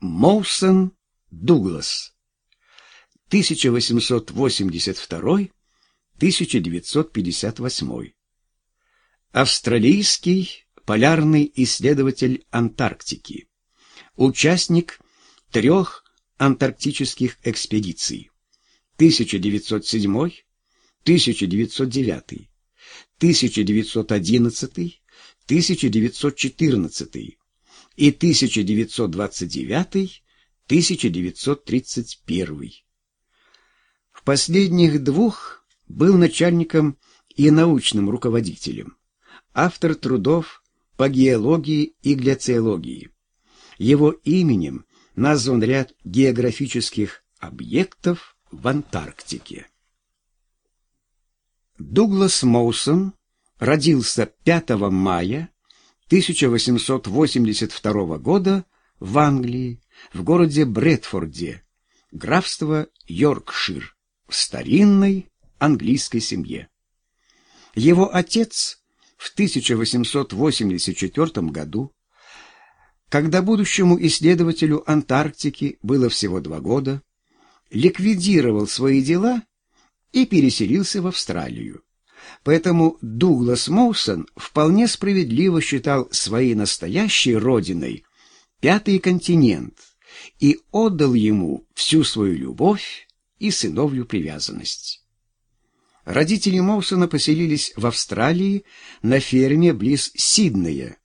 Моусон Дуглас. 1882-1958 Австралийский полярный исследователь Антарктики. Участник трех антарктических экспедиций. 1907, 1909, 1911, 1914 и 1929-1931. В последних двух был начальником и научным руководителем, автор трудов по геологии и гляциологии. Его именем назван ряд географических объектов в Антарктике. Дуглас Моусон родился 5 мая 1882 года в Англии, в городе Брэдфорде, графство Йоркшир, в старинной английской семье. Его отец в 1884 году, когда будущему исследователю Антарктики было всего два года, ликвидировал свои дела и переселился в Австралию. Поэтому Дуглас Моусон вполне справедливо считал своей настоящей родиной Пятый континент и отдал ему всю свою любовь и сыновью привязанность. Родители Моусона поселились в Австралии на ферме близ Сиднея,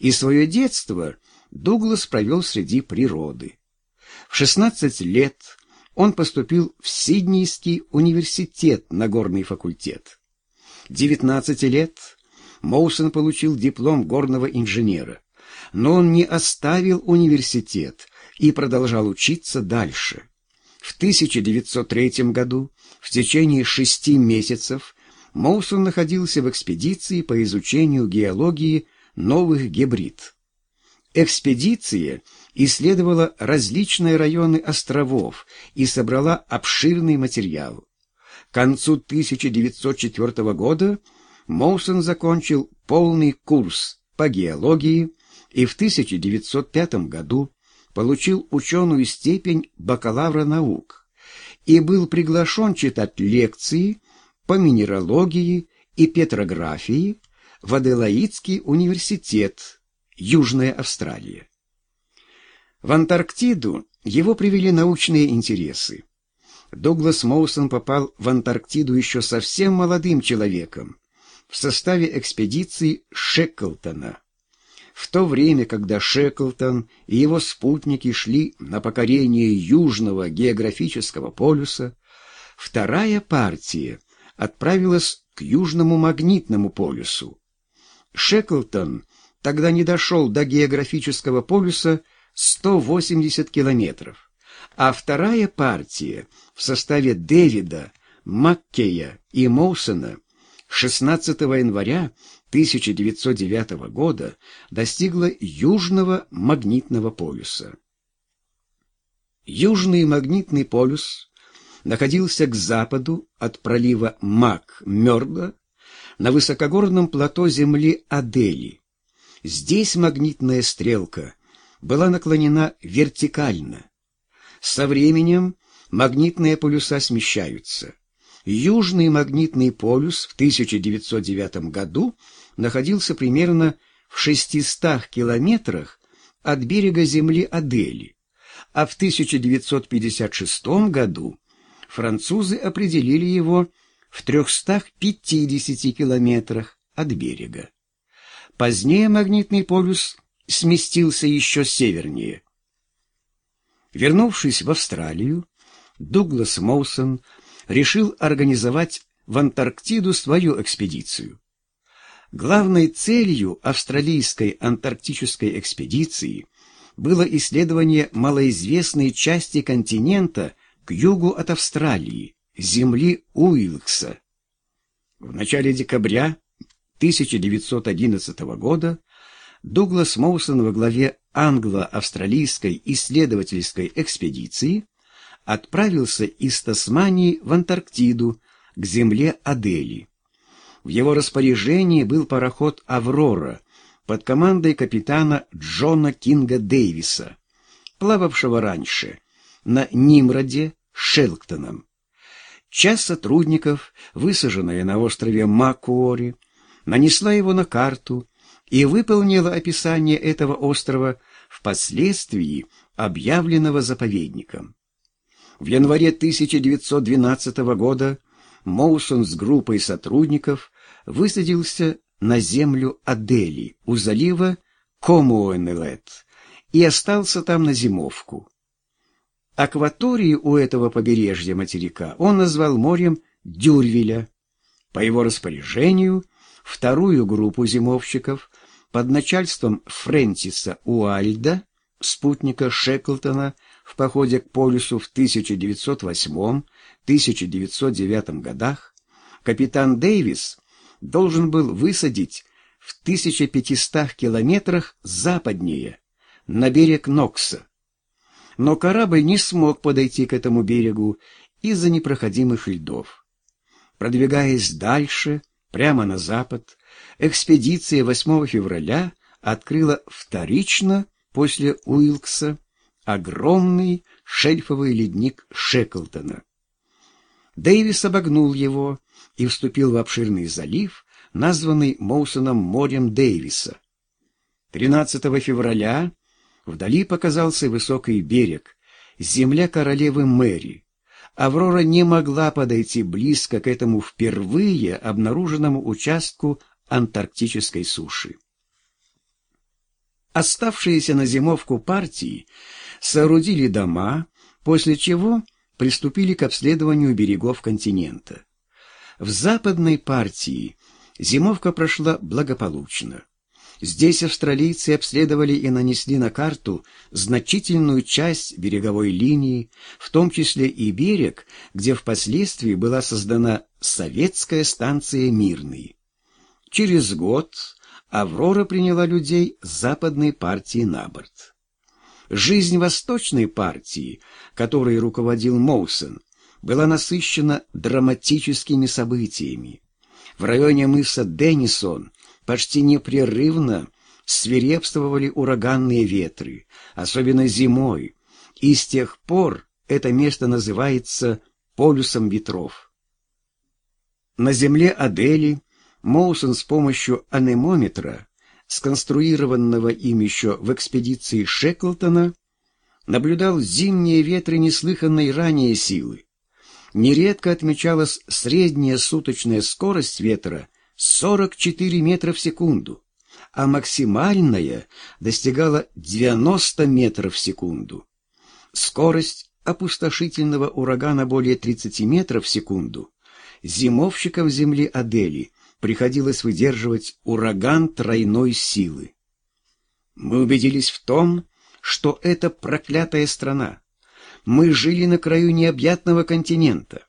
и свое детство Дуглас провел среди природы. В 16 лет он поступил в Сиднейский университет на горный факультет. 19 лет Моусон получил диплом горного инженера, но он не оставил университет и продолжал учиться дальше. В 1903 году, в течение шести месяцев, Моусон находился в экспедиции по изучению геологии новых гибрид. Экспедиция исследовала различные районы островов и собрала обширный материал. Концу 1904 года Моусон закончил полный курс по геологии и в 1905 году получил ученую степень бакалавра наук и был приглашен читать лекции по минералогии и петрографии в Аделаидский университет, Южная Австралия. В Антарктиду его привели научные интересы. Дуглас Моусон попал в Антарктиду еще совсем молодым человеком в составе экспедиции Шеклтона. В то время, когда Шеклтон и его спутники шли на покорение Южного географического полюса, вторая партия отправилась к Южному магнитному полюсу. Шеклтон тогда не дошел до географического полюса 180 километров а вторая партия в составе Дэвида, Маккея и Моусона 16 января 1909 года достигла Южного магнитного полюса. Южный магнитный полюс находился к западу от пролива Мак-Мёрда на высокогорном плато земли Адели. Здесь магнитная стрелка была наклонена вертикально, со временем магнитные полюса смещаются. Южный магнитный полюс в 1909 году находился примерно в 600 километрах от берега земли Адели, а в 1956 году французы определили его в 350 километрах от берега. Позднее магнитный полюс сместился еще севернее, Вернувшись в Австралию, Дуглас Моусон решил организовать в Антарктиду свою экспедицию. Главной целью австралийской антарктической экспедиции было исследование малоизвестной части континента к югу от Австралии, земли Уилкса. В начале декабря 1911 года Дуглас Моусон во главе англо-австралийской исследовательской экспедиции отправился из Тасмании в Антарктиду к земле Адели. В его распоряжении был пароход «Аврора» под командой капитана Джона Кинга Дэвиса. плававшего раньше на Нимроде Шелктоном. Часть сотрудников, высаженная на острове Макуори, нанесла его на карту и выполнила описание этого острова впоследствии объявленного заповедником. В январе 1912 года Моусон с группой сотрудников высадился на землю Адели у залива Комуэнелет и остался там на зимовку. Акваторию у этого побережья материка он назвал морем Дюрвеля. По его распоряжению вторую группу зимовщиков под начальством Фрэнсиса Уальда, спутника Шеклтона, в походе к полюсу в 1908-1909 годах, капитан Дэвис должен был высадить в 1500 километрах западнее, на берег Нокса. Но корабль не смог подойти к этому берегу из-за непроходимых льдов. Продвигаясь дальше, прямо на запад, экспедиция 8 февраля открыла вторично после Уилкса огромный шельфовый ледник Шеклтона. Дэвис обогнул его и вступил в обширный залив, названный Моусоном морем Дэвиса. 13 февраля вдали показался высокий берег, земля королевы Мэри. Аврора не могла подойти близко к этому впервые обнаруженному участку антарктической суши. Оставшиеся на зимовку партии соорудили дома, после чего приступили к обследованию берегов континента. В западной партии зимовка прошла благополучно. Здесь австралийцы обследовали и нанесли на карту значительную часть береговой линии, в том числе и берег, где впоследствии была создана советская станция «Мирный». Через год «Аврора» приняла людей западной партии на борт. Жизнь восточной партии, которой руководил Моусон, была насыщена драматическими событиями. В районе мыса Деннисон почти непрерывно свирепствовали ураганные ветры, особенно зимой, и с тех пор это место называется полюсом ветров. На земле Адели Моусон с помощью анемометра сконструированного им еще в экспедиции Шеклтона, наблюдал зимние ветры неслыханной ранее силы. Нередко отмечалась средняя суточная скорость ветра 44 метра в секунду, а максимальная достигала 90 метров в секунду. Скорость опустошительного урагана более 30 метров в секунду зимовщикам земли Адели приходилось выдерживать ураган тройной силы. Мы убедились в том, что это проклятая страна. Мы жили на краю необъятного континента,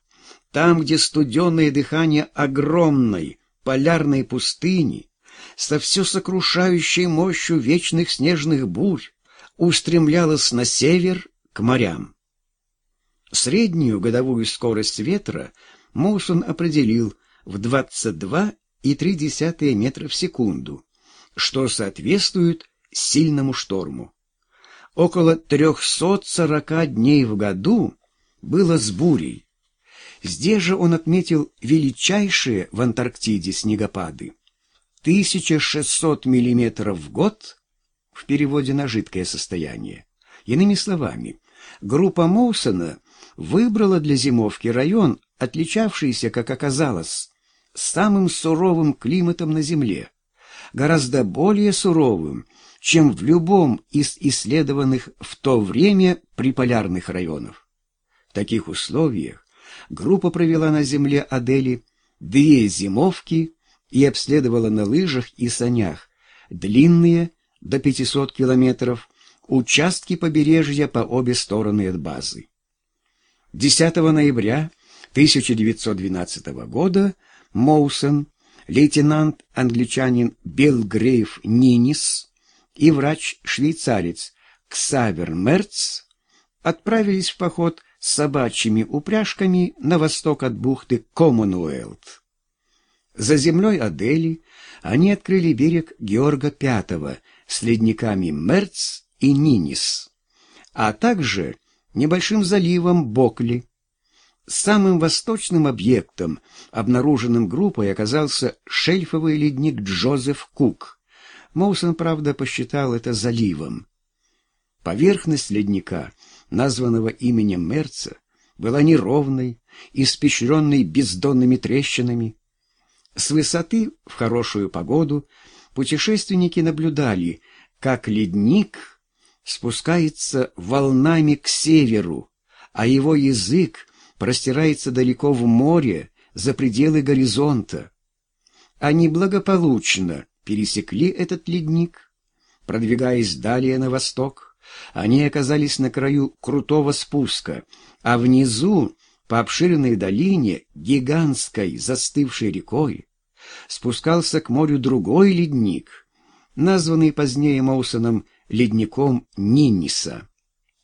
там, где студенное дыхание огромной полярной пустыни со все сокрушающей мощью вечных снежных бурь устремлялось на север к морям. Среднюю годовую скорость ветра Моусон определил в 22,3 метра в секунду, что соответствует сильному шторму. Около 340 дней в году было с бурей. Здесь же он отметил величайшие в Антарктиде снегопады. 1600 миллиметров в год в переводе на жидкое состояние. Иными словами, группа Моусона выбрала для зимовки район, отличавшийся, как оказалось, самым суровым климатом на Земле, гораздо более суровым, чем в любом из исследованных в то время приполярных районов. В таких условиях группа провела на Земле Адели две зимовки и обследовала на лыжах и санях длинные до 500 километров участки побережья по обе стороны от базы. 10 ноября 1912 года Моусон, лейтенант-англичанин Белгрейв Нинис и врач-швейцарец Ксавер Мерц отправились в поход с собачьими упряжками на восток от бухты Коммонуэлт. За землей Адели они открыли берег Георга V с ледниками Мерц и Нинис. а также небольшим заливом Бокли. Самым восточным объектом, обнаруженным группой, оказался шельфовый ледник Джозеф Кук. Моусон, правда, посчитал это заливом. Поверхность ледника, названного именем Мерца, была неровной, испещренной бездонными трещинами. С высоты в хорошую погоду путешественники наблюдали, как ледник спускается волнами к северу, а его язык простирается далеко в море, за пределы горизонта. Они благополучно пересекли этот ледник. Продвигаясь далее на восток, они оказались на краю крутого спуска, а внизу, по обширной долине, гигантской застывшей рекой, спускался к морю другой ледник, названный позднее Моусоном ледником Нинниса.